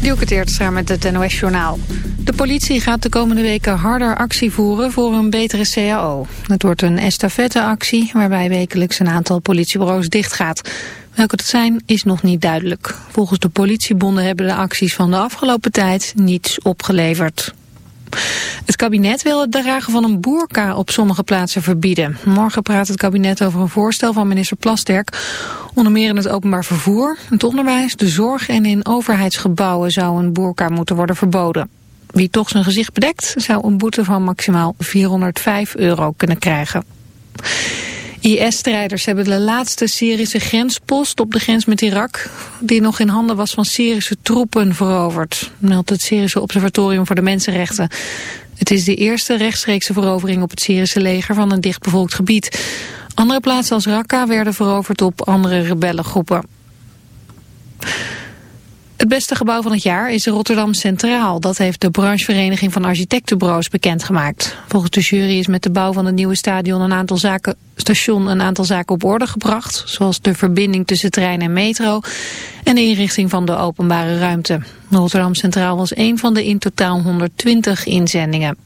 Dielke Teertstra met het NOS-journaal. De politie gaat de komende weken harder actie voeren voor een betere CAO. Het wordt een estafetteactie waarbij wekelijks een aantal politiebureaus dichtgaat. Welke dat zijn is nog niet duidelijk. Volgens de politiebonden hebben de acties van de afgelopen tijd niets opgeleverd. Het kabinet wil het dragen van een boerka op sommige plaatsen verbieden. Morgen praat het kabinet over een voorstel van minister Plasterk. Onder meer in het openbaar vervoer, het onderwijs, de zorg en in overheidsgebouwen zou een boerka moeten worden verboden. Wie toch zijn gezicht bedekt zou een boete van maximaal 405 euro kunnen krijgen. IS-strijders hebben de laatste Syrische grenspost op de grens met Irak... die nog in handen was van Syrische troepen veroverd, meldt het Syrische Observatorium voor de Mensenrechten. Het is de eerste rechtstreekse verovering op het Syrische leger van een dichtbevolkt gebied. Andere plaatsen als Raqqa werden veroverd op andere rebellengroepen. Het beste gebouw van het jaar is Rotterdam Centraal. Dat heeft de branchevereniging van architectenbureaus bekendgemaakt. Volgens de jury is met de bouw van het nieuwe stadion een aantal zaken, station een aantal zaken op orde gebracht. Zoals de verbinding tussen trein en metro en de inrichting van de openbare ruimte. Rotterdam Centraal was een van de in totaal 120 inzendingen.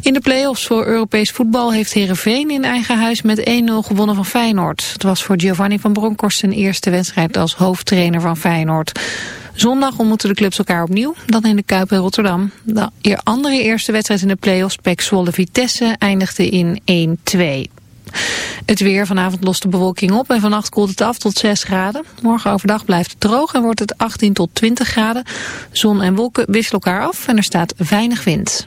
In de play-offs voor Europees voetbal heeft Herenveen in eigen huis met 1-0 gewonnen van Feyenoord. Het was voor Giovanni van Bronckhorst zijn eerste wedstrijd als hoofdtrainer van Feyenoord. Zondag ontmoeten de clubs elkaar opnieuw, dan in de Kuip in Rotterdam. De andere eerste wedstrijd in de play-offs, Pek Zwolle Vitesse, eindigde in 1-2. Het weer, vanavond lost de bewolking op en vannacht koelt het af tot 6 graden. Morgen overdag blijft het droog en wordt het 18 tot 20 graden. Zon en wolken wisselen elkaar af en er staat weinig wind.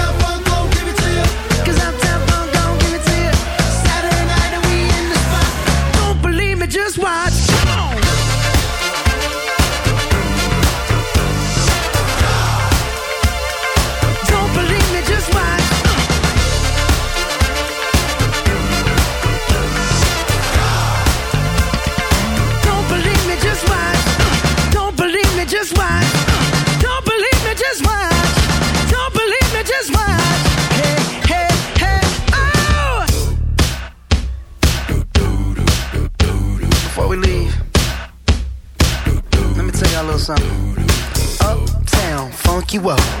you up.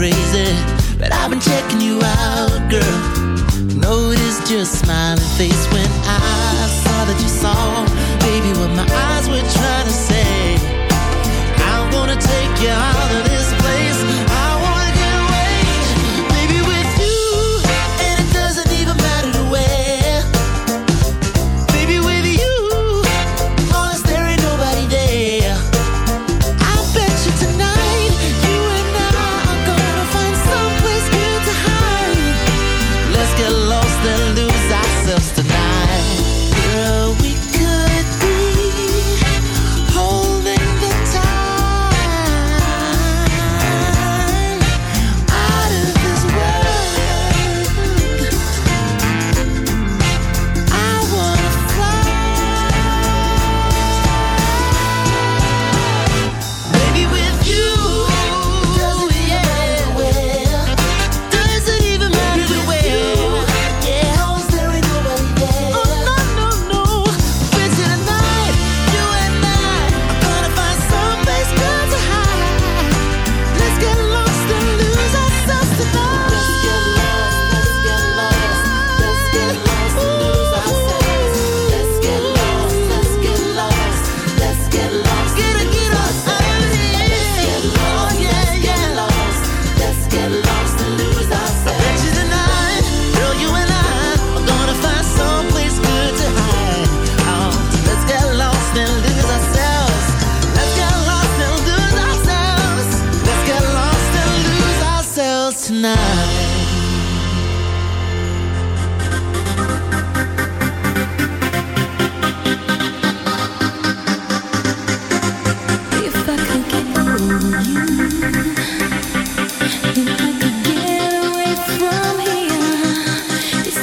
crazy, but I've been checking you out, girl. Notice your smiling face when I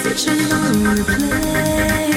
that you wanna play.